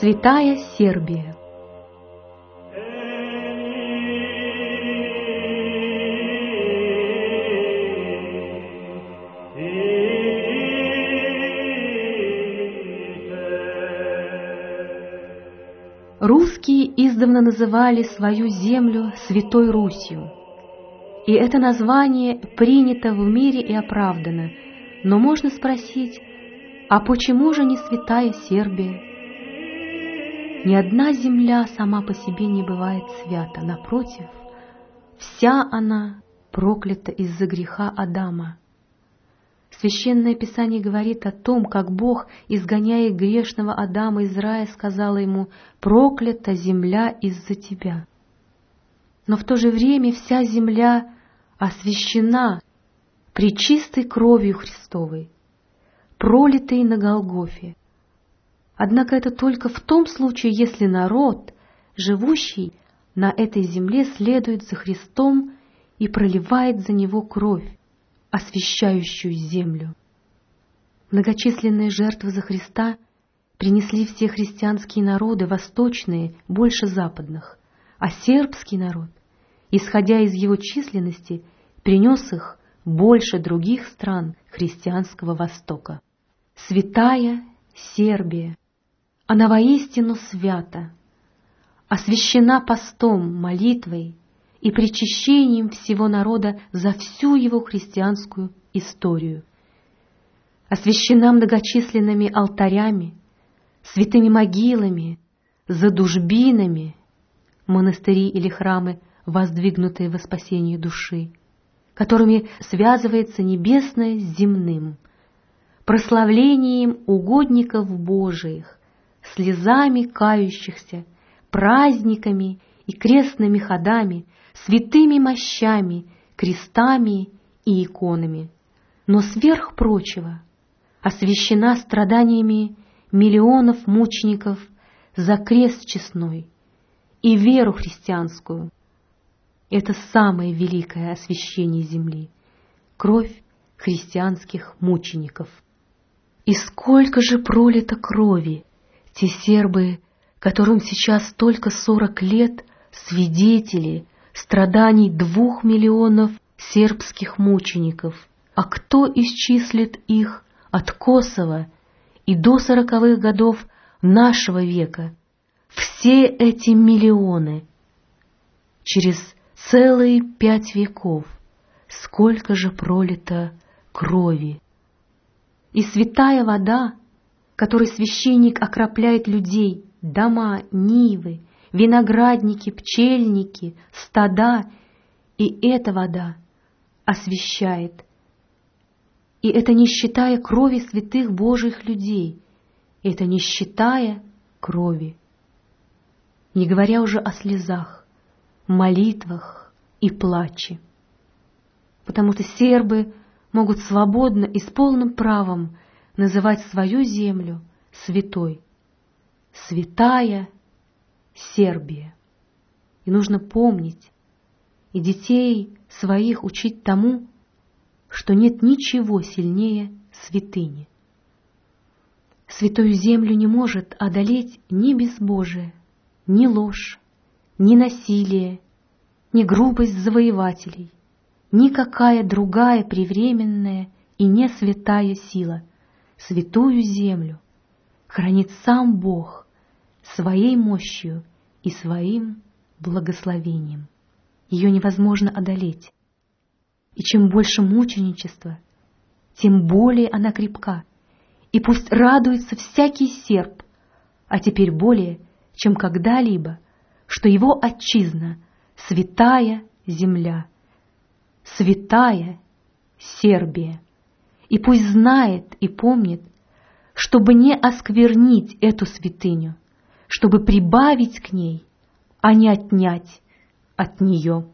Святая Сербия. Русские издавна называли свою землю Святой Русью, и это название принято в мире и оправдано, но можно спросить, а почему же не Святая Сербия? Ни одна земля сама по себе не бывает свята, напротив, вся она проклята из-за греха Адама. Священное Писание говорит о том, как Бог, изгоняя грешного Адама из рая, сказала ему «Проклята земля из-за тебя». Но в то же время вся земля освящена пречистой кровью Христовой, пролитой на Голгофе. Однако это только в том случае, если народ, живущий на этой земле, следует за Христом и проливает за него кровь, освящающую землю. Многочисленные жертвы за Христа принесли все христианские народы, восточные, больше западных, а сербский народ, исходя из его численности, принес их больше других стран христианского Востока. Святая Сербия, она воистину свята, освящена постом, молитвой, и причащением всего народа за всю его христианскую историю. Освящена многочисленными алтарями, святыми могилами, задужбинами, монастыри или храмы, воздвигнутые во спасение души, которыми связывается небесное с земным, прославлением угодников Божиих, слезами кающихся, праздниками и крестными ходами, святыми мощами, крестами и иконами, но сверх прочего освящена страданиями миллионов мучеников за крест честной и веру христианскую. Это самое великое освящение земли — кровь христианских мучеников. И сколько же пролито крови те сербы, которым сейчас только сорок лет, свидетели страданий двух миллионов сербских мучеников, а кто исчислит их от Косово и до сороковых годов нашего века? Все эти миллионы. Через целые пять веков сколько же пролито крови. И святая вода, которой священник окропляет людей, дома, нивы, виноградники, пчельники, стада, и эта вода освещает. И это не считая крови святых Божьих людей, это не считая крови. Не говоря уже о слезах, молитвах и плаче. Потому что сербы могут свободно и с полным правом называть свою землю святой. Святая Сербия. И нужно помнить, и детей своих учить тому, что нет ничего сильнее святыни. Святую землю не может одолеть ни безбожие, ни ложь, ни насилие, ни грубость завоевателей, никакая другая привременная и не святая сила. Святую землю хранит сам Бог, своей мощью и своим благословением. Ее невозможно одолеть. И чем больше мученичества, тем более она крепка. И пусть радуется всякий серб, а теперь более, чем когда-либо, что его отчизна — святая земля, святая Сербия. И пусть знает и помнит, чтобы не осквернить эту святыню — чтобы прибавить к ней, а не отнять от нее.